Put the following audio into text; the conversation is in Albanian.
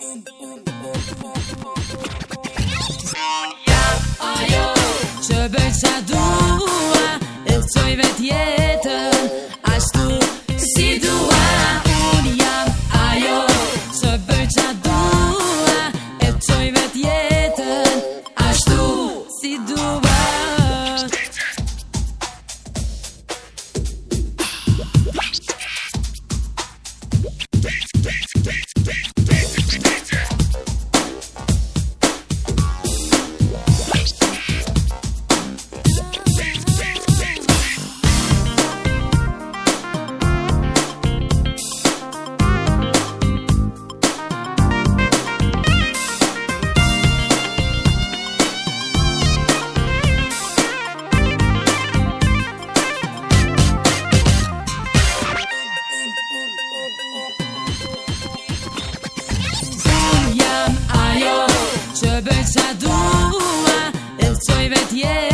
Ajo, që bëj dua, e qoj vet Eta dua, ez zoi bet